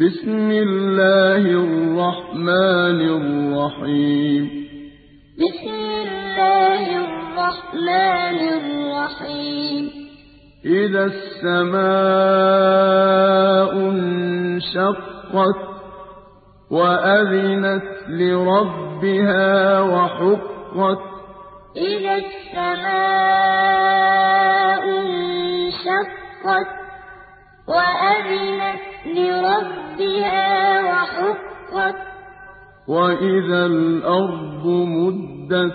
بسم الله الرحمن الرحيم بسم الله الرحمن الرحيم إذا السماء انشقت وأذنت لربها وحقت. إذا السماء انشقت وأذنت لربها وحقت. وإذا الأرض مدت.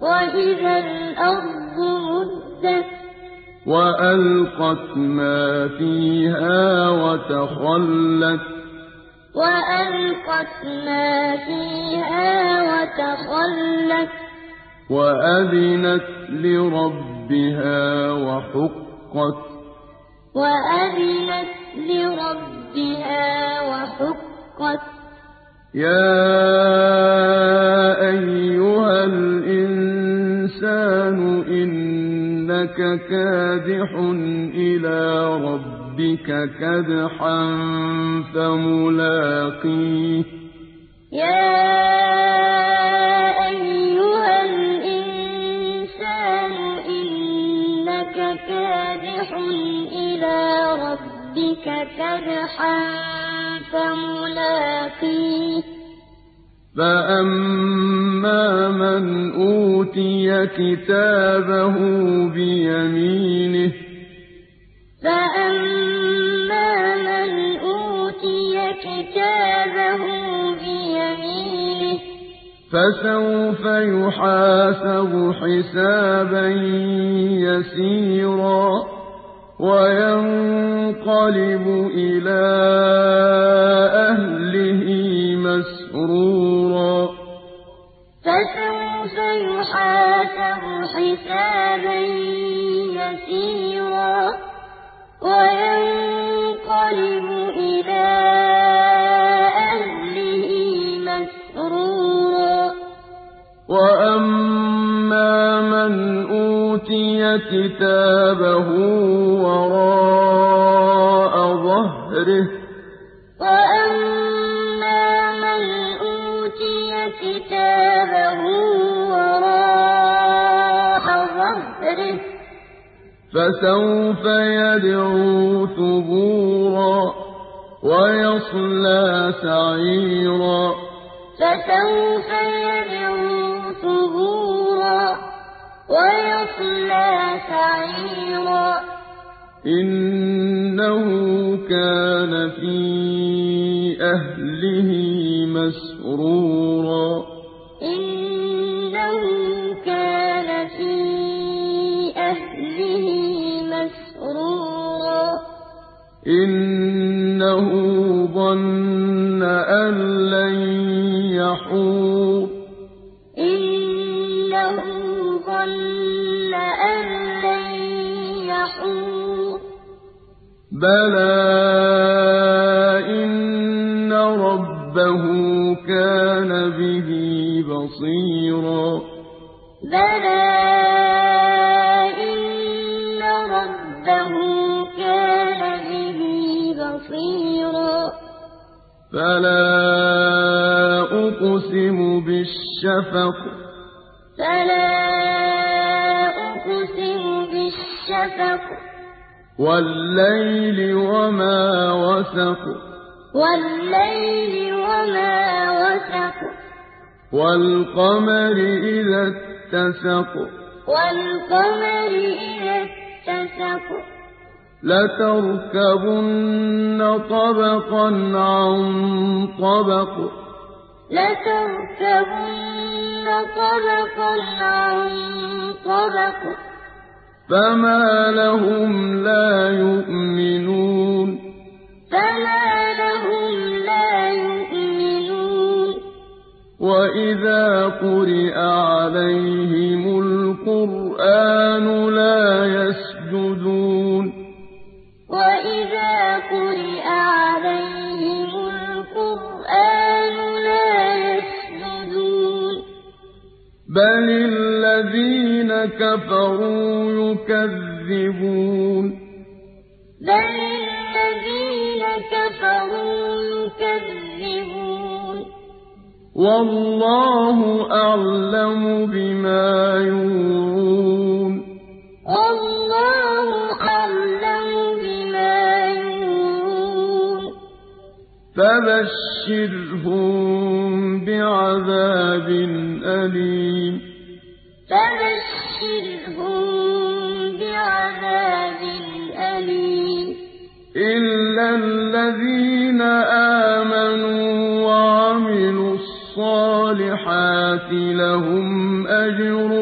وإذا الأرض مدت. وألقت ما فيها وتخلت. وألقت ما فيها وتخلت. وأذنت لربها وحقت. وأذنت لربها وحقت. يا أيها الإنسان إنك كادح إلى ربك كدحا فملاقيه. يا ربك كدحا فملاقيه فأما من أوتي كتابه بيمينه فأما من أوتي كتابه بيمينه فسوف يحاسب حسابا يسيرا. وينقلب إلى أهله مسرورا. فسوف يحاسب حسابا يسيرا. وينقلب أوتي كتابه وراء ظهره. وأما من أوتي كتابه وراء ظهره فسوف يدعو ثبورا ويصلى سعيرا. فسوف يدعو ثبورا ويصلى سعيرا. إنه كان في أهله مسرورا. إنه كان في أهله مسرورا. إنه ظن أن لن يحور. ظن أن لن يحور بلى إن ربه كان به بصيرا. بلى إن ربه كان به بصيرا. فلا أقسم بالشفق. فلا بالشفق والليل وما وسق والليل وما وسق والقمر إذا اتسق والقمر إذا اتسق لتركبن طبقا عن طبق لتركبن طبقا عن طبق فما لهم لا يؤمنون فما لهم لا يؤمنون وإذا قرئ عليهم بل الذين كفروا يكذبون بل الذين كفروا تُكَذِّبُونَ وَاللَّهُ أَعْلَمُ بِمَا يُوعُونَ وَاللَّهُ أَعْلَمُ بِمَا يُوعُونَ فَبَشِّرْهُم بِعَذَابٍ أَلِيمٍ فَبَشِّرْهُم بِعَذَابٍ أَلِيمٍ. إِلَّا الَّذِينَ آمَنُوا وَعَمِلُوا الصَّالِحَاتِ لَهُمْ أَجْرٌ